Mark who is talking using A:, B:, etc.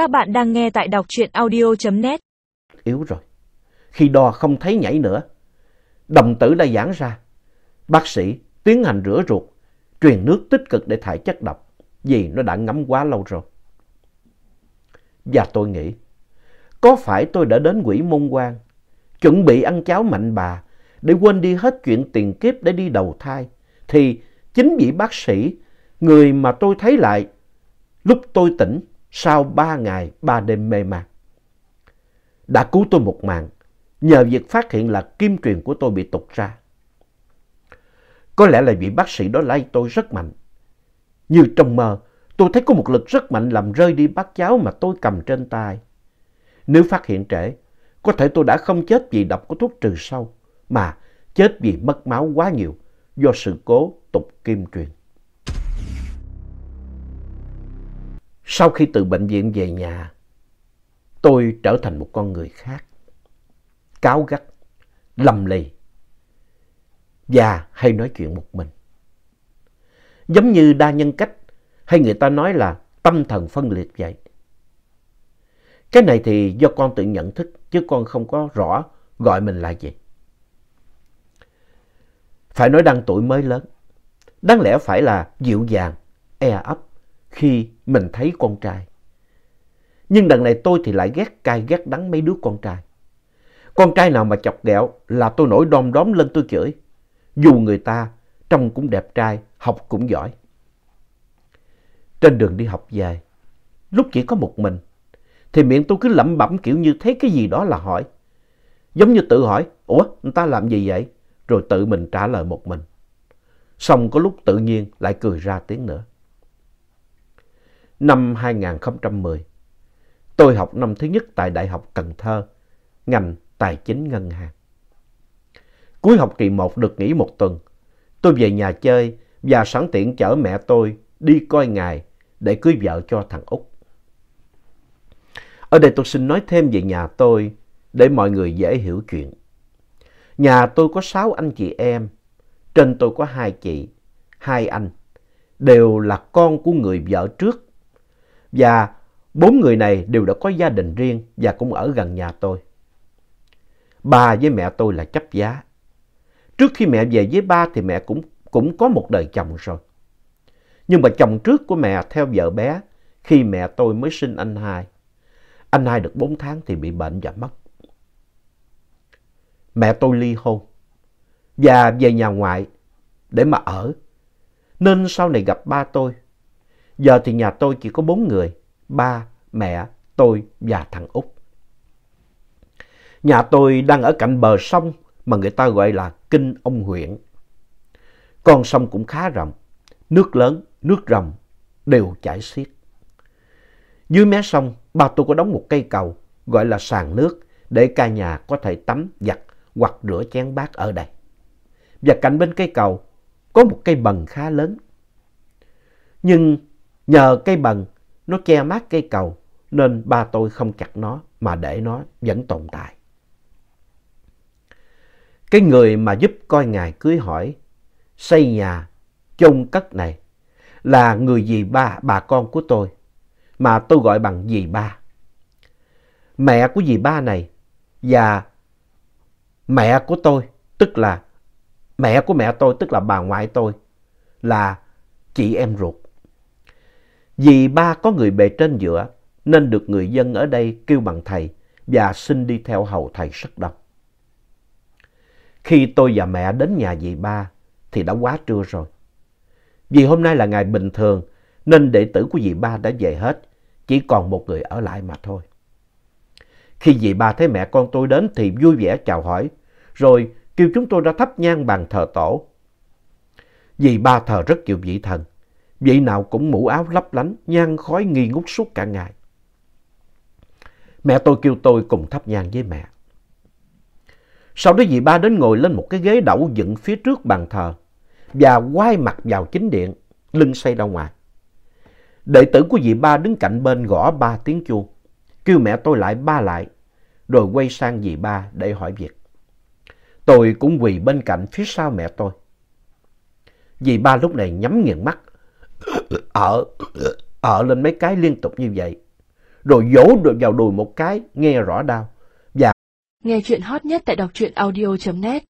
A: Các bạn đang nghe tại đọc truyện audio.net.
B: Yếu rồi. Khi đo không thấy nhảy nữa. Đồng tử đã giãn ra. Bác sĩ tiến hành rửa ruột, truyền nước tích cực để thải chất độc vì nó đã ngấm quá lâu rồi. Và tôi nghĩ, có phải tôi đã đến quỷ môn quan, chuẩn bị ăn cháo mạnh bà để quên đi hết chuyện tiền kiếp để đi đầu thai, thì chính vị bác sĩ, người mà tôi thấy lại lúc tôi tỉnh sau ba ngày ba đêm mê man. Đã cứu tôi một mạng nhờ việc phát hiện là kim truyền của tôi bị tụt ra. Có lẽ là vị bác sĩ đó lay tôi rất mạnh. Như trong mơ, tôi thấy có một lực rất mạnh làm rơi đi bát cháo mà tôi cầm trên tay. Nếu phát hiện trễ, có thể tôi đã không chết vì độc của thuốc trừ sâu, mà chết vì mất máu quá nhiều do sự cố tục kim truyền. Sau khi từ bệnh viện về nhà, tôi trở thành một con người khác. Cáo gắt, lầm lì và hay nói chuyện một mình. Giống như đa nhân cách hay người ta nói là tâm thần phân liệt vậy. Cái này thì do con tự nhận thức chứ con không có rõ gọi mình là gì. Phải nói đang tuổi mới lớn, đáng lẽ phải là dịu dàng, e ấp khi mình thấy con trai. Nhưng đằng này tôi thì lại ghét cay ghét đắng mấy đứa con trai. Con trai nào mà chọc ghẹo là tôi nổi đom đóm lên tôi chửi. Dù người ta trông cũng đẹp trai, học cũng giỏi. Trên đường đi học về, lúc chỉ có một mình, thì miệng tôi cứ lẩm bẩm kiểu như thấy cái gì đó là hỏi. Giống như tự hỏi, ủa, người ta làm gì vậy? Rồi tự mình trả lời một mình. Xong có lúc tự nhiên lại cười ra tiếng nữa. Năm 2010, tôi học năm thứ nhất tại Đại học Cần Thơ, ngành Tài chính Ngân hàng. Cuối học kỳ 1 được nghỉ một tuần, tôi về nhà chơi và sẵn tiện chở mẹ tôi đi coi ngài để cưới vợ cho thằng Út. Ở đây tôi xin nói thêm về nhà tôi để mọi người dễ hiểu chuyện. Nhà tôi có sáu anh chị em, trên tôi có hai chị, hai anh, đều là con của người vợ trước. Và bốn người này đều đã có gia đình riêng và cũng ở gần nhà tôi. Ba với mẹ tôi là chấp giá. Trước khi mẹ về với ba thì mẹ cũng, cũng có một đời chồng rồi. Nhưng mà chồng trước của mẹ theo vợ bé khi mẹ tôi mới sinh anh hai. Anh hai được 4 tháng thì bị bệnh và mất. Mẹ tôi ly hôn và về nhà ngoại để mà ở. Nên sau này gặp ba tôi. Giờ thì nhà tôi chỉ có bốn người, ba, mẹ, tôi và thằng Út. Nhà tôi đang ở cạnh bờ sông mà người ta gọi là Kinh Ông Huyện. Con sông cũng khá rộng, nước lớn, nước rồng đều chảy xiết. Dưới mé sông, ba tôi có đóng một cây cầu gọi là sàn nước để cả nhà có thể tắm, giặt hoặc rửa chén bát ở đây. Và cạnh bên cây cầu có một cây bần khá lớn. Nhưng nhờ cây bần nó che mát cây cầu nên ba tôi không chặt nó mà để nó vẫn tồn tại. Cái người mà giúp coi ngài cưới hỏi, xây nhà, chôn cất này là người dì ba, bà con của tôi, mà tôi gọi bằng dì ba. Mẹ của dì ba này và mẹ của tôi, tức là mẹ của mẹ tôi, tức là bà ngoại tôi, là chị em ruột vì ba có người bề trên dựa nên được người dân ở đây kêu bằng thầy và xin đi theo hầu thầy rất đông. Khi tôi và mẹ đến nhà dì ba thì đã quá trưa rồi. Vì hôm nay là ngày bình thường nên đệ tử của dì ba đã về hết, chỉ còn một người ở lại mà thôi. Khi dì ba thấy mẹ con tôi đến thì vui vẻ chào hỏi, rồi kêu chúng tôi ra thắp nhang bàn thờ tổ. Dì ba thờ rất nhiều vị thần, vậy nào cũng mũ áo lấp lánh, nhang khói nghi ngút suốt cả ngày. Mẹ tôi kêu tôi cùng thắp nhang với mẹ. Sau đó dì ba đến ngồi lên một cái ghế đẩu dựng phía trước bàn thờ và quay mặt vào chính điện, lưng xoay ra ngoài. Đệ tử của dì ba đứng cạnh bên gõ ba tiếng chuông, kêu mẹ tôi lại ba lại, rồi quay sang dì ba để hỏi việc. Tôi cũng quỳ bên cạnh phía sau mẹ tôi. Dì ba lúc này nhắm nghiền mắt, ở, ở lên mấy cái liên tục như vậy, rồi vỗ vào đùi một cái, nghe rõ đau. Và
A: Nghe chuyện hot nhất tại đọc truyện audio.net